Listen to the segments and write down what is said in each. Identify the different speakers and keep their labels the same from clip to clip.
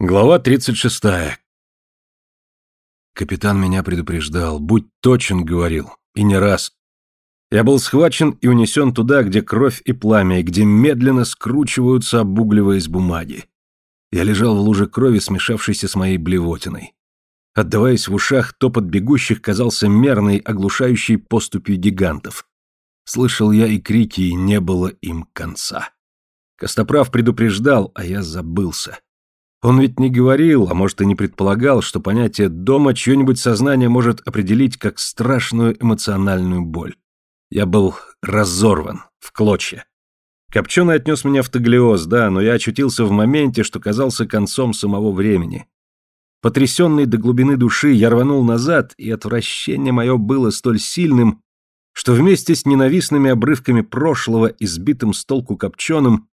Speaker 1: Глава 36. Капитан меня предупреждал, будь точен, говорил, и не раз. Я был схвачен и унесен туда, где кровь и пламя, и где медленно скручиваются, обугливаясь бумаги. Я лежал в луже крови, смешавшейся с моей блевотиной. Отдаваясь в ушах, топот бегущих казался мерной, оглушающей поступью гигантов. Слышал я и крики, и не было им конца. Костоправ предупреждал, а я забылся. Он ведь не говорил, а может и не предполагал, что понятие «дома» чье-нибудь сознание может определить как страшную эмоциональную боль. Я был разорван, в клочья. Копченый отнес меня в Таглиоз, да, но я очутился в моменте, что казался концом самого времени. Потрясенный до глубины души, я рванул назад, и отвращение мое было столь сильным, что вместе с ненавистными обрывками прошлого, избитым с толку копченым,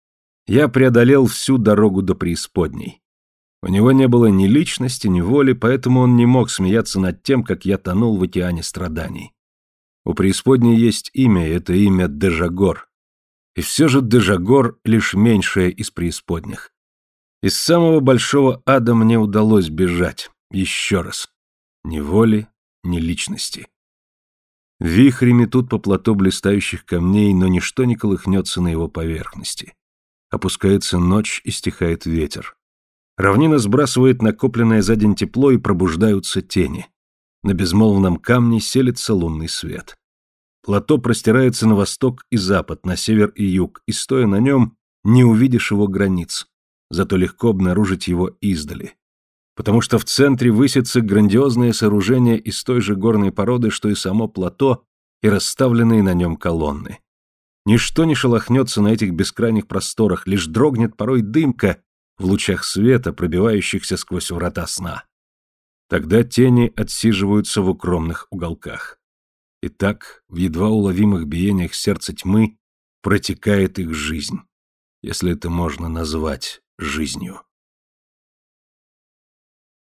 Speaker 1: я преодолел всю дорогу до преисподней. У него не было ни личности, ни воли, поэтому он не мог смеяться над тем, как я тонул в океане страданий. У преисподней есть имя, и это имя Дежагор. И все же Дежагор — лишь меньшее из преисподних. Из самого большого ада мне удалось бежать. Еще раз. Ни воли, ни личности. Вихри метут по плато блистающих камней, но ничто не колыхнется на его поверхности. Опускается ночь и стихает ветер. Равнина сбрасывает накопленное за день тепло и пробуждаются тени. На безмолвном камне селится лунный свет. Плато простирается на восток и запад, на север и юг, и, стоя на нем, не увидишь его границ, зато легко обнаружить его издали. Потому что в центре высится грандиозное сооружение из той же горной породы, что и само плато, и расставленные на нем колонны. Ничто не шелохнется на этих бескрайних просторах, лишь дрогнет порой дымка, в лучах света, пробивающихся сквозь врата сна. Тогда тени отсиживаются в укромных уголках. И так, в едва уловимых биениях сердца тьмы, протекает их жизнь, если это можно назвать жизнью.